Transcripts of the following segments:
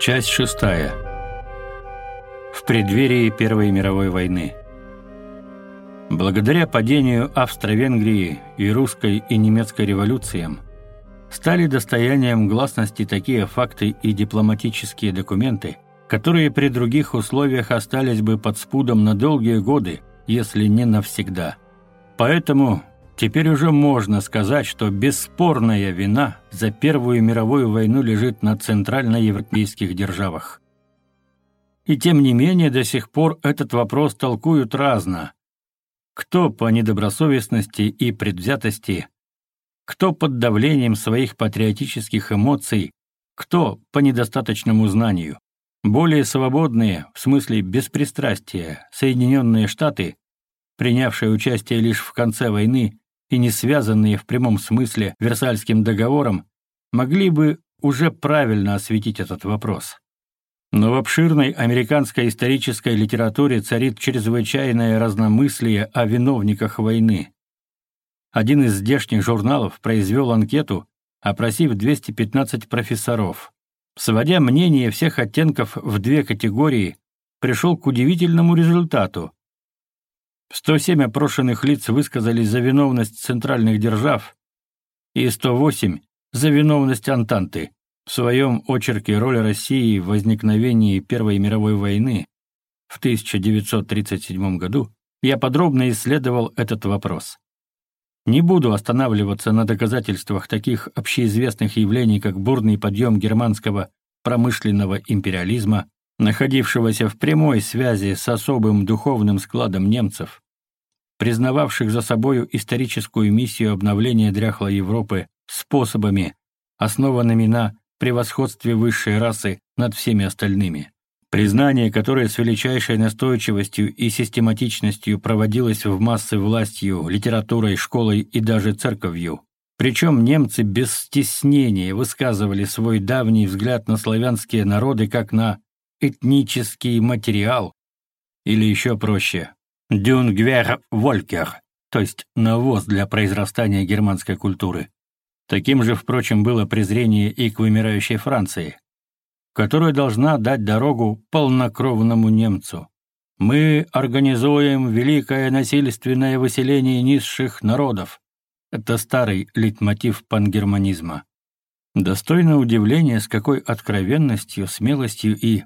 Часть шестая. В преддверии Первой мировой войны. Благодаря падению Австро-Венгрии и русской и немецкой революциям стали достоянием гласности такие факты и дипломатические документы, которые при других условиях остались бы под спудом на долгие годы, если не навсегда. Поэтому Теперь уже можно сказать, что бесспорная вина за Первую мировую войну лежит на центральноевропейских державах. И тем не менее до сих пор этот вопрос толкуют разно. Кто по недобросовестности и предвзятости, кто под давлением своих патриотических эмоций, кто по недостаточному знанию. Более свободные, в смысле беспристрастия, Соединенные Штаты, принявшие участие лишь в конце войны, и не связанные в прямом смысле Версальским договором, могли бы уже правильно осветить этот вопрос. Но в обширной американской исторической литературе царит чрезвычайное разномыслие о виновниках войны. Один из здешних журналов произвел анкету, опросив 215 профессоров. Сводя мнение всех оттенков в две категории, пришел к удивительному результату. 107 опрошенных лиц высказали за виновность центральных держав и 108 за виновность Антанты в своем очерке «Роль России в возникновении Первой мировой войны» в 1937 году я подробно исследовал этот вопрос. Не буду останавливаться на доказательствах таких общеизвестных явлений, как бурный подъем германского промышленного империализма, находившегося в прямой связи с особым духовным складом немцев, признававших за собою историческую миссию обновления дряхлой Европы способами, основанными на превосходстве высшей расы над всеми остальными. Признание, которое с величайшей настойчивостью и систематичностью проводилось в массы властью, литературой, школой и даже церковью. Причем немцы без стеснения высказывали свой давний взгляд на славянские народы как на этнический материал, или еще проще – «Дюнгвер Волькер», то есть навоз для произрастания германской культуры. Таким же, впрочем, было презрение и к вымирающей Франции, которая должна дать дорогу полнокровному немцу. Мы организуем великое насильственное выселение низших народов. Это старый литмотив пангерманизма. Достойно удивления, с какой откровенностью, смелостью и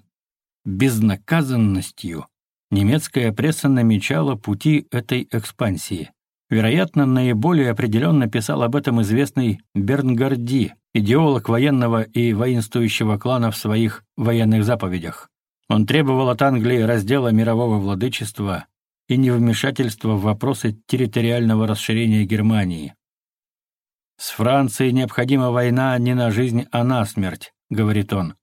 безнаказанностью немецкая пресса намечала пути этой экспансии. Вероятно, наиболее определенно писал об этом известный Бернгарди, идеолог военного и воинствующего клана в своих военных заповедях. Он требовал от Англии раздела мирового владычества и невмешательства в вопросы территориального расширения Германии. «С Францией необходима война не на жизнь, а на смерть», — говорит он.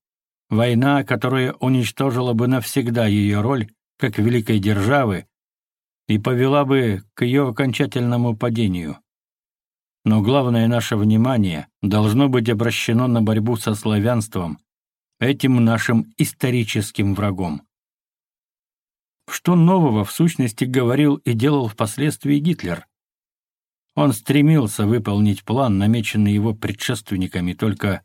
«Война, которая уничтожила бы навсегда ее роль как великой державы и повела бы к ее окончательному падению. Но главное наше внимание должно быть обращено на борьбу со славянством, этим нашим историческим врагом. Что нового в сущности говорил и делал впоследствии Гитлер? Он стремился выполнить план, намеченный его предшественниками, только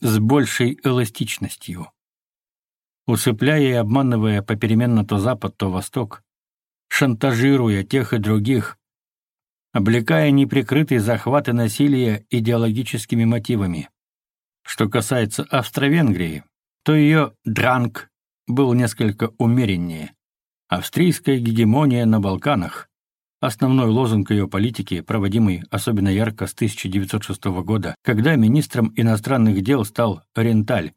с большей эластичностью. Усыпляя и обманывая попеременно то Запад, то Восток, шантажируя тех и других, облекая неприкрытый захват и насилие идеологическими мотивами. Что касается Австро-Венгрии, то ее «дранг» был несколько умереннее. Австрийская гегемония на Балканах, Основной лозунг ее политики, проводимый особенно ярко с 1906 года, когда министром иностранных дел стал Ренталь,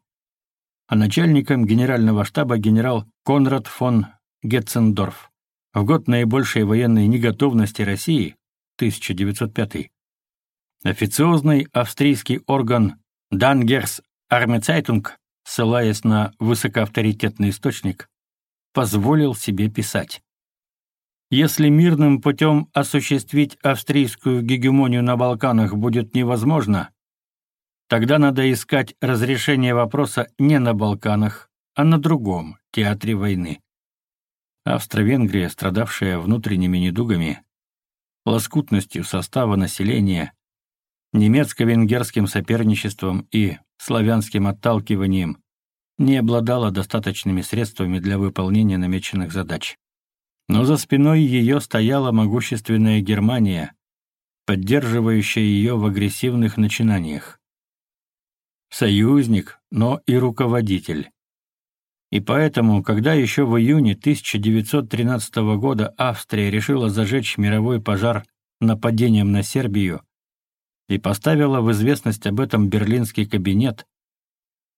а начальником генерального штаба генерал Конрад фон Гетцендорф. В год наибольшей военной неготовности России, 1905, официозный австрийский орган Danzer's Armee-Zeitung, ссылаясь на высокоавторитетный источник, позволил себе писать. Если мирным путем осуществить австрийскую гегемонию на Балканах будет невозможно, Тогда надо искать разрешение вопроса не на Балканах, а на другом театре войны. Австро-Венгрия, страдавшая внутренними недугами, лоскутностью состава населения, немецко-венгерским соперничеством и славянским отталкиванием, не обладала достаточными средствами для выполнения намеченных задач. но за спиной ее стояла могущественная Германия, поддерживающая ее в агрессивных начинаниях. Союзник, но и руководитель. И поэтому, когда еще в июне 1913 года Австрия решила зажечь мировой пожар нападением на Сербию и поставила в известность об этом берлинский кабинет,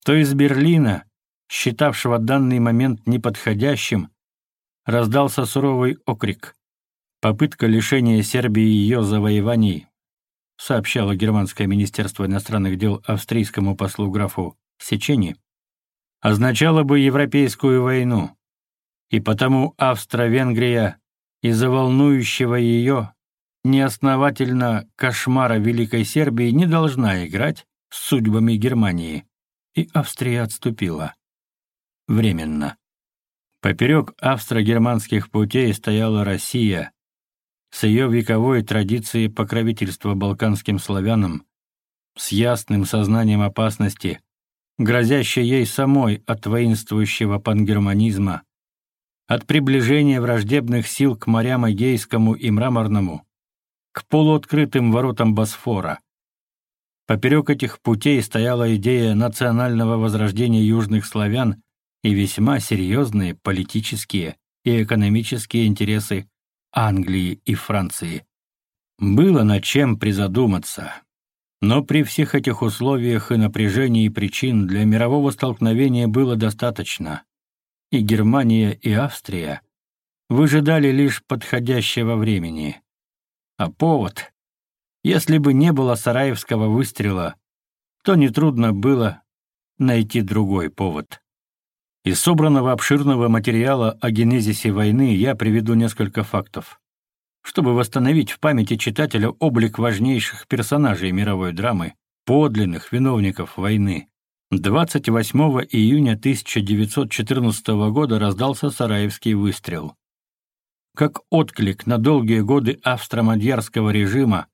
то из Берлина, считавшего данный момент неподходящим, раздался суровый окрик. «Попытка лишения Сербии ее завоеваний», сообщало Германское министерство иностранных дел австрийскому послу графу Сечени, означала бы европейскую войну. И потому Австро-Венгрия из-за волнующего ее неосновательно кошмара Великой Сербии не должна играть с судьбами Германии. И Австрия отступила. Временно. Поперек австро-германских путей стояла Россия с ее вековой традицией покровительства балканским славянам, с ясным сознанием опасности, грозящей ей самой от воинствующего пангерманизма, от приближения враждебных сил к морям Эгейскому и Мраморному, к полуоткрытым воротам Босфора. Поперек этих путей стояла идея национального возрождения южных славян и весьма серьезные политические и экономические интересы Англии и Франции. Было над чем призадуматься. Но при всех этих условиях и напряжении причин для мирового столкновения было достаточно. И Германия, и Австрия выжидали лишь подходящего времени. А повод? Если бы не было сараевского выстрела, то нетрудно было найти другой повод. Из собранного обширного материала о генезисе войны я приведу несколько фактов, чтобы восстановить в памяти читателя облик важнейших персонажей мировой драмы, подлинных виновников войны. 28 июня 1914 года раздался Сараевский выстрел. Как отклик на долгие годы австро-мадьярского режима,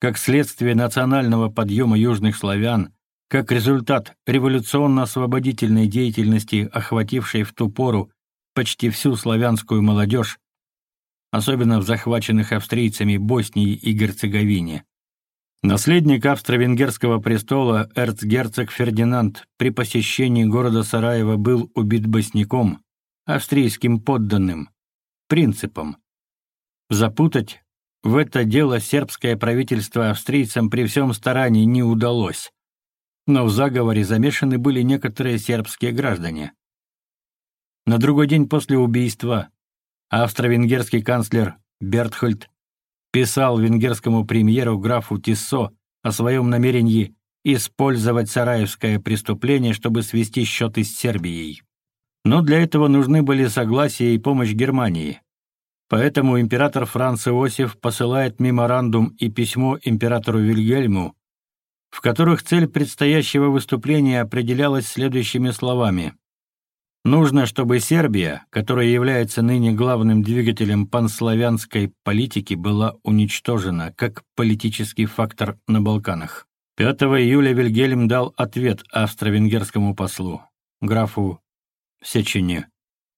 как следствие национального подъема южных славян, как результат революционно-освободительной деятельности, охватившей в ту пору почти всю славянскую молодежь, особенно в захваченных австрийцами Боснии и Герцеговине. Наследник австро-венгерского престола эрцгерцог Фердинанд при посещении города Сараева был убит босняком, австрийским подданным, принципом. Запутать в это дело сербское правительство австрийцам при всем старании не удалось но в заговоре замешаны были некоторые сербские граждане. На другой день после убийства австро-венгерский канцлер Бертхольд писал венгерскому премьеру графу Тиссо о своем намерении использовать сараевское преступление, чтобы свести счеты с Сербией. Но для этого нужны были согласие и помощь Германии. Поэтому император Франц Иосиф посылает меморандум и письмо императору Вильгельму в которых цель предстоящего выступления определялась следующими словами. Нужно, чтобы Сербия, которая является ныне главным двигателем панславянской политики, была уничтожена как политический фактор на Балканах. 5 июля Вильгельм дал ответ австро-венгерскому послу, графу Сечине.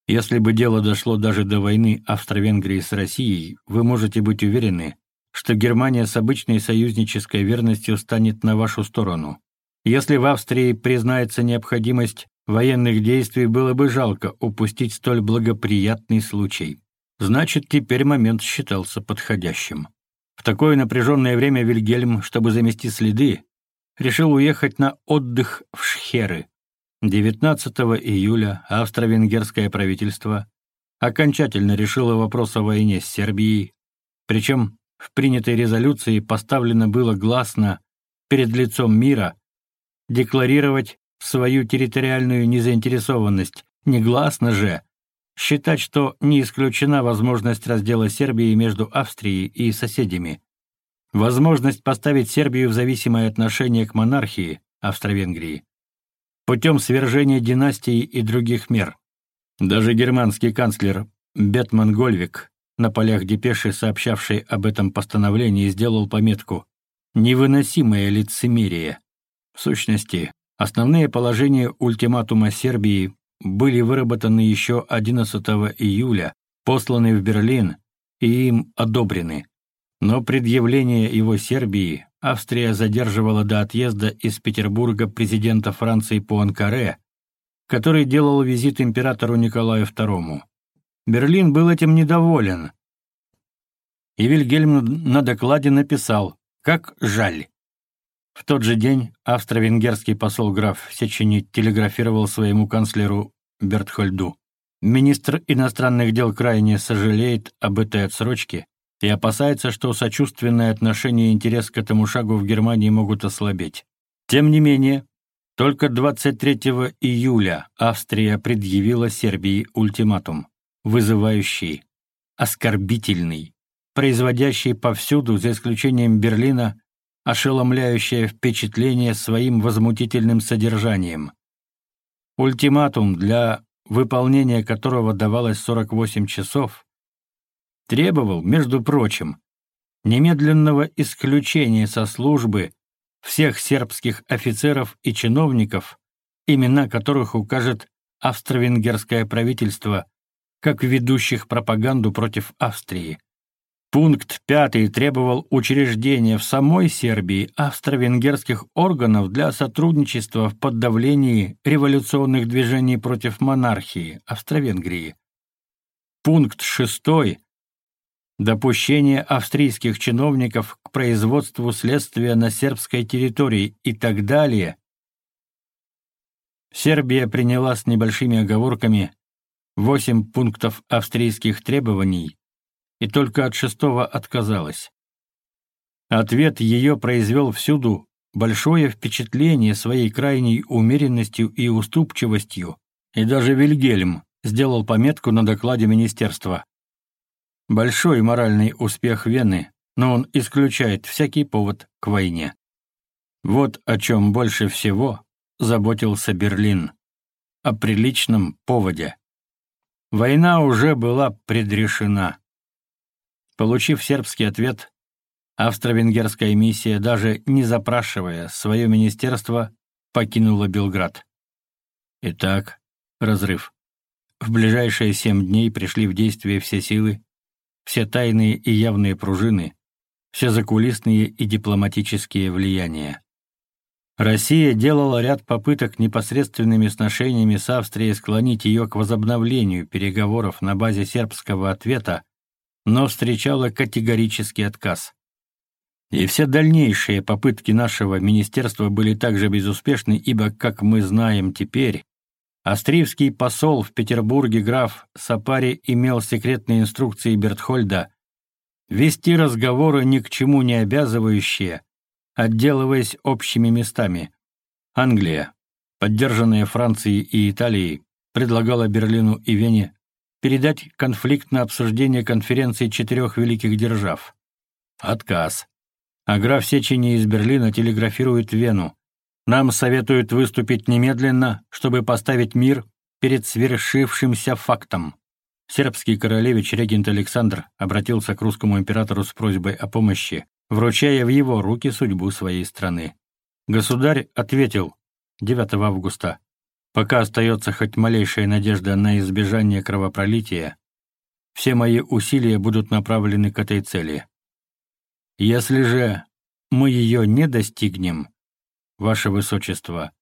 Если бы дело дошло даже до войны Австро-Венгрии с Россией, вы можете быть уверены, что Германия с обычной союзнической верностью станет на вашу сторону. Если в Австрии признается необходимость военных действий, было бы жалко упустить столь благоприятный случай. Значит, теперь момент считался подходящим. В такое напряженное время Вильгельм, чтобы замести следы, решил уехать на отдых в Шхеры. 19 июля австро-венгерское правительство окончательно решило вопрос о войне с Сербией, причем в принятой резолюции поставлено было гласно перед лицом мира декларировать свою территориальную незаинтересованность, негласно же считать, что не исключена возможность раздела Сербии между Австрией и соседями. Возможность поставить Сербию в зависимое отношение к монархии Австро-Венгрии путем свержения династии и других мер. Даже германский канцлер Бетман Гольвик на полях депеши, сообщавшей об этом постановлении, сделал пометку «Невыносимое лицемерие». В сущности, основные положения ультиматума Сербии были выработаны еще 11 июля, посланы в Берлин и им одобрены. Но предъявление его Сербии Австрия задерживала до отъезда из Петербурга президента Франции Пуанкаре, который делал визит императору Николаю II. Берлин был этим недоволен. И Вильгельм на докладе написал «Как жаль». В тот же день австро-венгерский посол граф Сечени телеграфировал своему канцлеру Бертхольду. Министр иностранных дел крайне сожалеет об этой отсрочке и опасается, что сочувственное отношение и интерес к этому шагу в Германии могут ослабеть. Тем не менее, только 23 июля Австрия предъявила Сербии ультиматум вызывающий, оскорбительный, производящий повсюду, за исключением Берлина, ошеломляющее впечатление своим возмутительным содержанием. Ультиматум, для выполнения которого давалось 48 часов, требовал, между прочим, немедленного исключения со службы всех сербских офицеров и чиновников, имена которых укажет австро-венгерское правительство как ведущих пропаганду против Австрии. Пункт пятый требовал учреждения в самой Сербии австро-венгерских органов для сотрудничества в подавлении революционных движений против монархии Австро-Венгрии. Пункт шестой допущение австрийских чиновников к производству следствия на сербской территории и так далее. Сербия приняла с небольшими оговорками восемь пунктов австрийских требований и только от шестого отказалась. Ответ ее произвел всюду большое впечатление своей крайней умеренностью и уступчивостью, и даже Вильгельм сделал пометку на докладе министерства. Большой моральный успех Вены, но он исключает всякий повод к войне. Вот о чем больше всего заботился Берлин. О приличном поводе. Война уже была предрешена. Получив сербский ответ, австро-венгерская миссия, даже не запрашивая свое министерство, покинула Белград. Итак, разрыв. В ближайшие семь дней пришли в действие все силы, все тайные и явные пружины, все закулисные и дипломатические влияния. Россия делала ряд попыток непосредственными сношениями с Австрией склонить ее к возобновлению переговоров на базе сербского ответа, но встречала категорический отказ. И все дальнейшие попытки нашего министерства были также безуспешны, ибо, как мы знаем теперь, австрийский посол в Петербурге граф Сапари имел секретные инструкции Бертхольда вести разговоры ни к чему не обязывающие, отделываясь общими местами. Англия, поддержанная Францией и Италией, предлагала Берлину и Вене передать конфликт на обсуждение конференции четырех великих держав. Отказ. А граф Сечени из Берлина телеграфирует Вену. Нам советуют выступить немедленно, чтобы поставить мир перед свершившимся фактом. Сербский королевич регент Александр обратился к русскому императору с просьбой о помощи, вручая в его руки судьбу своей страны. Государь ответил 9 августа, «Пока остается хоть малейшая надежда на избежание кровопролития, все мои усилия будут направлены к этой цели. Если же мы ее не достигнем, Ваше Высочество,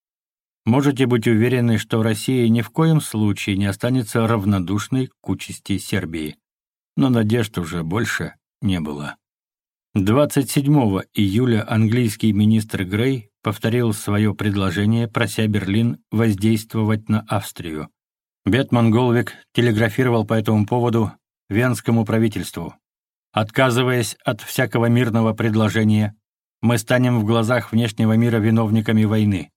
можете быть уверены, что Россия ни в коем случае не останется равнодушной к участи Сербии. Но надежд уже больше не было. 27 июля английский министр Грей повторил свое предложение, прося Берлин воздействовать на Австрию. Бетман Голвик телеграфировал по этому поводу венскому правительству. «Отказываясь от всякого мирного предложения, мы станем в глазах внешнего мира виновниками войны.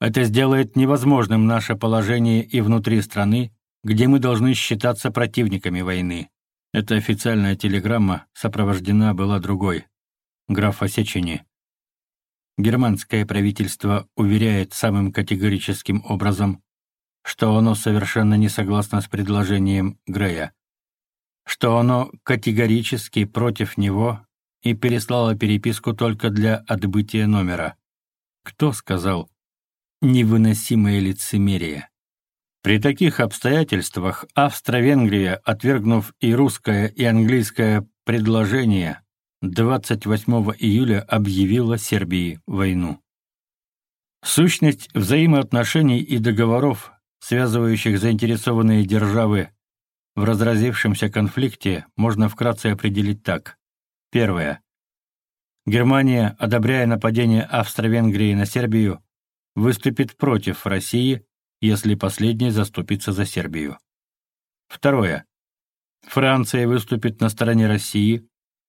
Это сделает невозможным наше положение и внутри страны, где мы должны считаться противниками войны. Эта официальная телеграмма сопровождена была другой. Граф Осечини. Германское правительство уверяет самым категорическим образом, что оно совершенно не согласно с предложением Грея, что оно категорически против него и переслало переписку только для отбытия номера. Кто сказал «невыносимое лицемерие»? При таких обстоятельствах Австро-Венгрия, отвергнув и русское, и английское предложение, 28 июля объявила Сербии войну. Сущность взаимоотношений и договоров, связывающих заинтересованные державы в разразившемся конфликте, можно вкратце определить так. Первое. Германия, одобряя нападение Австро-Венгрии на Сербию, выступит против России если последний заступится за Сербию. Второе. Франция выступит на стороне России,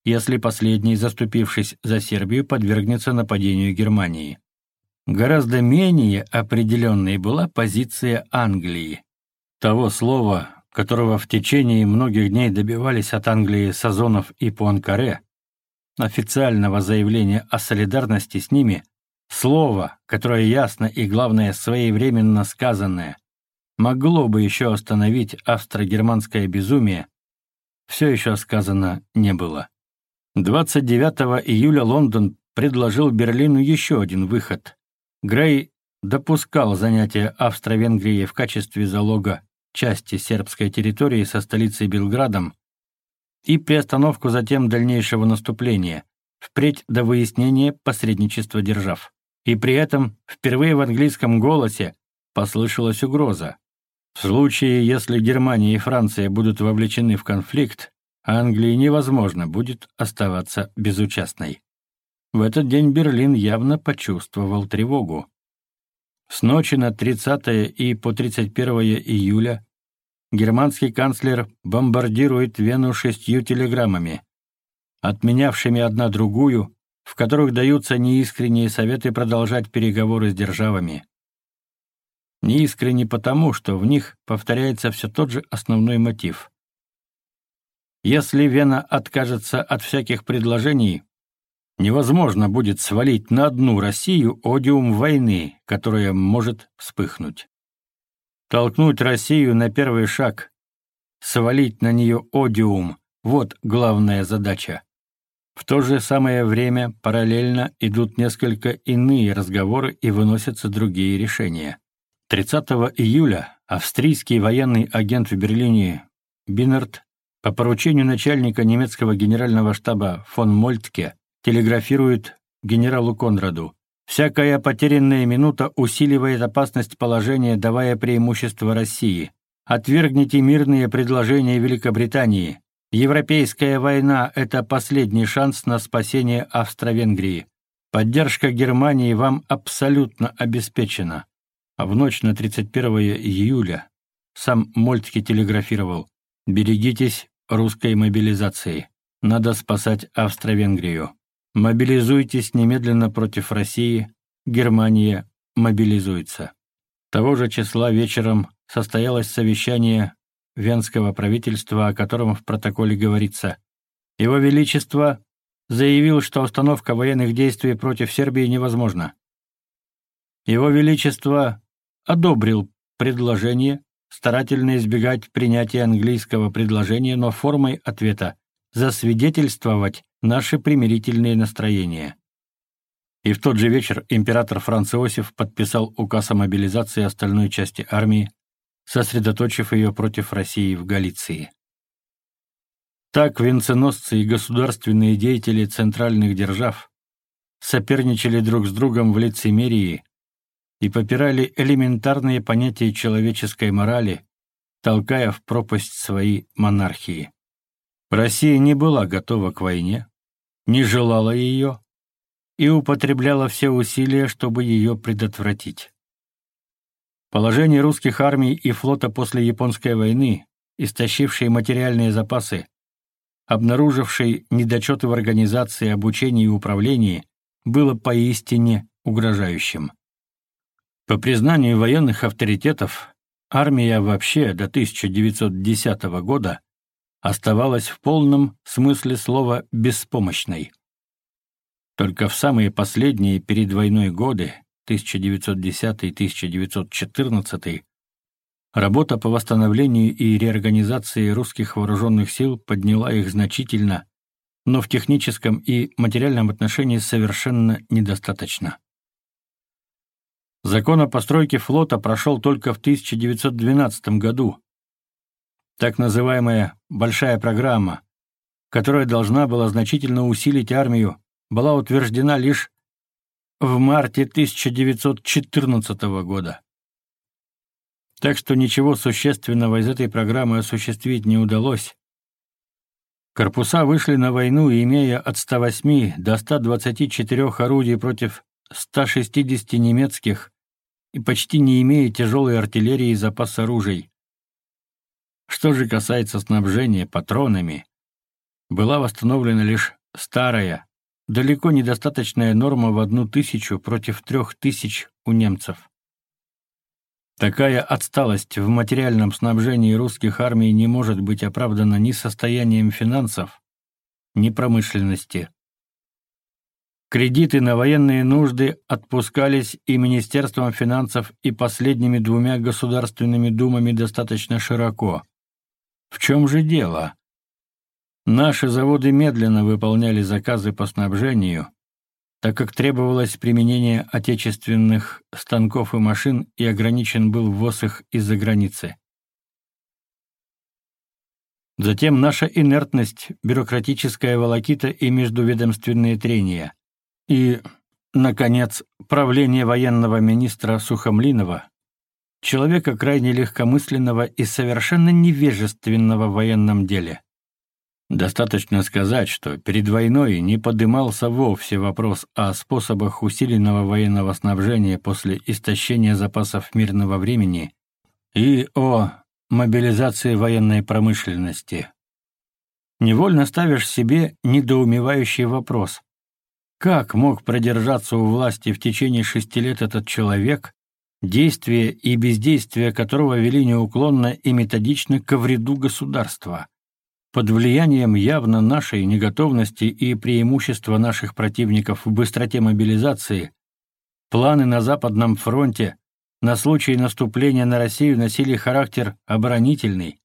если последний, заступившись за Сербию, подвергнется нападению Германии. Гораздо менее определенной была позиция Англии. Того слова, которого в течение многих дней добивались от Англии Сазонов и Пуанкаре, официального заявления о солидарности с ними Слово, которое ясно и, главное, своевременно сказанное, могло бы еще остановить австро-германское безумие, все еще сказано не было. 29 июля Лондон предложил Берлину еще один выход. Грей допускал занятие Австро-Венгрии в качестве залога части сербской территории со столицей Белградом и приостановку затем дальнейшего наступления, впредь до выяснения посредничества держав и при этом впервые в английском голосе послышалась угроза. В случае, если Германия и Франция будут вовлечены в конфликт, Англии невозможно будет оставаться безучастной. В этот день Берлин явно почувствовал тревогу. С ночи на 30 и по 31 июля германский канцлер бомбардирует Вену шестью телеграммами, отменявшими одна другую в которых даются неискренние советы продолжать переговоры с державами. Неискренне потому, что в них повторяется все тот же основной мотив. Если Вена откажется от всяких предложений, невозможно будет свалить на одну Россию одиум войны, которая может вспыхнуть. Толкнуть Россию на первый шаг, свалить на нее одиум – вот главная задача. В то же самое время параллельно идут несколько иные разговоры и выносятся другие решения. 30 июля австрийский военный агент в Берлине Биннерт по поручению начальника немецкого генерального штаба фон Мольтке телеграфирует генералу Конраду. «Всякая потерянная минута усиливает опасность положения, давая преимущество России. Отвергните мирные предложения Великобритании. Европейская война – это последний шанс на спасение Австро-Венгрии. Поддержка Германии вам абсолютно обеспечена. в ночь на 31 июля сам Мольтке телеграфировал «Берегитесь русской мобилизации. Надо спасать Австро-Венгрию. Мобилизуйтесь немедленно против России. Германия мобилизуется». Того же числа вечером состоялось совещание Венского правительства, о котором в протоколе говорится. Его Величество заявил, что остановка военных действий против Сербии невозможна. Его Величество одобрил предложение старательно избегать принятия английского предложения, но формой ответа засвидетельствовать наши примирительные настроения. И в тот же вечер император Франц Иосиф подписал указ о мобилизации остальной части армии, сосредоточив ее против России в Галиции. Так венценосцы и государственные деятели центральных держав соперничали друг с другом в лицемерии и попирали элементарные понятия человеческой морали, толкая в пропасть свои монархии. Россия не была готова к войне, не желала ее и употребляла все усилия, чтобы ее предотвратить. Положение русских армий и флота после Японской войны, истощившей материальные запасы, обнаружившей недочеты в организации обучения и управлении, было поистине угрожающим. По признанию военных авторитетов, армия вообще до 1910 года оставалась в полном смысле слова беспомощной. Только в самые последние перед войной годы 1910-1914, работа по восстановлению и реорганизации русских вооруженных сил подняла их значительно, но в техническом и материальном отношении совершенно недостаточно. Закон о постройке флота прошел только в 1912 году. Так называемая «большая программа», которая должна была значительно усилить армию, была утверждена лишь в марте 1914 года. Так что ничего существенного из этой программы осуществить не удалось. Корпуса вышли на войну, имея от 108 до 124 орудий против 160 немецких и почти не имея тяжелой артиллерии и запас оружий. Что же касается снабжения патронами, была восстановлена лишь старая, далеко недостаточная норма в одну тысячу против трех тысяч у немцев. Такая отсталость в материальном снабжении русских армий не может быть оправдана ни состоянием финансов, ни промышленности. Кредиты на военные нужды отпускались и Министерством финансов, и последними двумя государственными думами достаточно широко. В чем же дело? Наши заводы медленно выполняли заказы по снабжению, так как требовалось применение отечественных станков и машин и ограничен был ввоз их из-за границы. Затем наша инертность, бюрократическая волокита и междуведомственные трения. И, наконец, правление военного министра Сухомлинова, человека крайне легкомысленного и совершенно невежественного в военном деле. Достаточно сказать, что перед войной не подымался вовсе вопрос о способах усиленного военного снабжения после истощения запасов мирного времени и о мобилизации военной промышленности. Невольно ставишь себе недоумевающий вопрос. Как мог продержаться у власти в течение шести лет этот человек, действия и бездействия которого вели неуклонно и методично ко вреду государства? под влиянием явно нашей неготовности и преимущества наших противников в быстроте мобилизации, планы на Западном фронте на случай наступления на Россию носили характер оборонительный.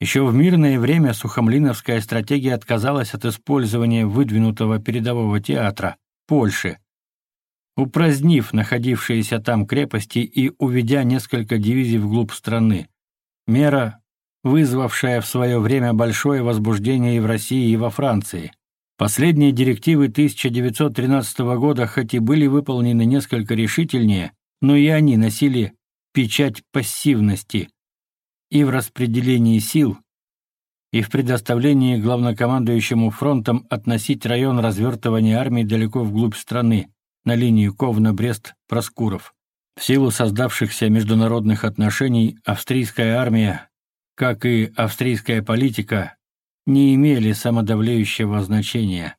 Еще в мирное время сухомлиновская стратегия отказалась от использования выдвинутого передового театра Польши, упразднив находившиеся там крепости и уведя несколько дивизий вглубь страны. Мера вызвавшая в свое время большое возбуждение и в России, и во Франции. Последние директивы 1913 года хоть и были выполнены несколько решительнее, но и они носили печать пассивности и в распределении сил, и в предоставлении главнокомандующему фронтом относить район развертывания армии далеко вглубь страны, на линию ковно брест проскуров В силу создавшихся международных отношений австрийская армия как и австрийская политика, не имели самодавлеющего значения.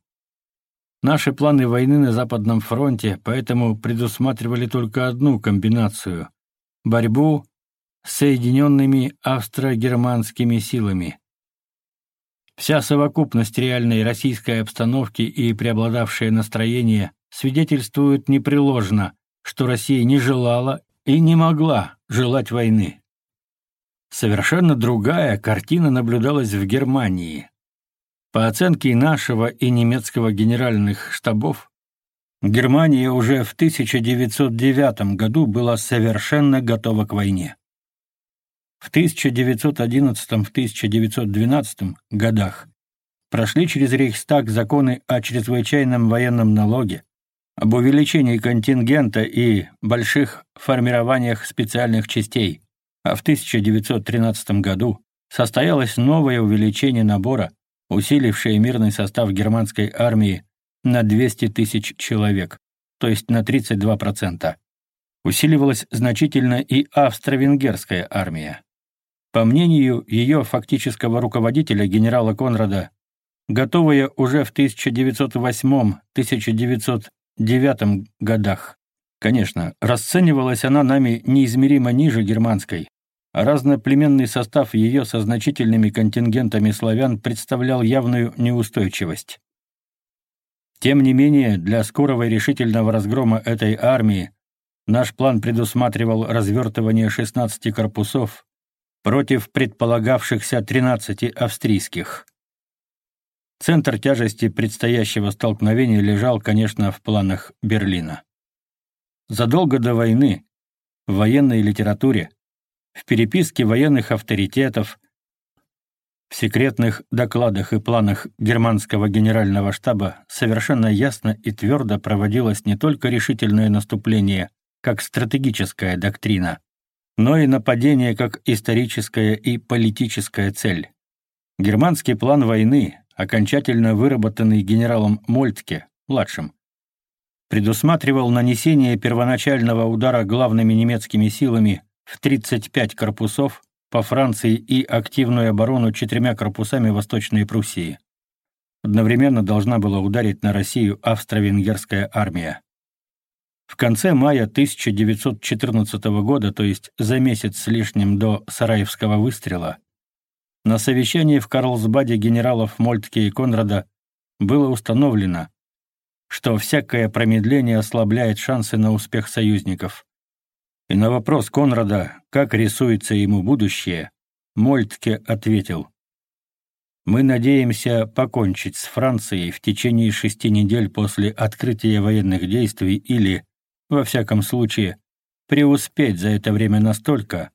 Наши планы войны на Западном фронте поэтому предусматривали только одну комбинацию — борьбу с соединенными австро-германскими силами. Вся совокупность реальной российской обстановки и преобладавшее настроение свидетельствуют непреложно, что Россия не желала и не могла желать войны совершенно другая картина наблюдалась в Германии. По оценке нашего и немецкого генеральных штабов, Германия уже в 1909 году была совершенно готова к войне. В 1911-1912 годах прошли через Рейхстаг законы о чрезвычайном военном налоге, об увеличении контингента и больших формированиях специальных частей а в 1913 году состоялось новое увеличение набора, усилившее мирный состав германской армии на 200 тысяч человек, то есть на 32%. Усиливалась значительно и австро-венгерская армия. По мнению ее фактического руководителя генерала Конрада, готовая уже в 1908-1909 годах Конечно, расценивалась она нами неизмеримо ниже германской. А разноплеменный состав ее со значительными контингентами славян представлял явную неустойчивость. Тем не менее, для скорого и решительного разгрома этой армии наш план предусматривал развертывание 16 корпусов против предполагавшихся 13 австрийских. Центр тяжести предстоящего столкновения лежал, конечно, в планах Берлина задолго до войны, в военной литературе, в переписке военных авторитетов, в секретных докладах и планах германского генерального штаба совершенно ясно и твердо проводилось не только решительное наступление как стратегическая доктрина, но и нападение как историческая и политическая цель. Германский план войны, окончательно выработанный генералом Мольтке, младшим, предусматривал нанесение первоначального удара главными немецкими силами в 35 корпусов по Франции и активную оборону четырьмя корпусами Восточной Пруссии. Одновременно должна была ударить на Россию австро-венгерская армия. В конце мая 1914 года, то есть за месяц с лишним до Сараевского выстрела, на совещании в Карлсбаде генералов Мольтке и Конрада было установлено, что всякое промедление ослабляет шансы на успех союзников. И на вопрос Конрада, как рисуется ему будущее, Мольтке ответил. «Мы надеемся покончить с Францией в течение шести недель после открытия военных действий или, во всяком случае, преуспеть за это время настолько,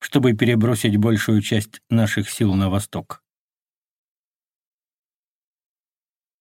чтобы перебросить большую часть наших сил на восток».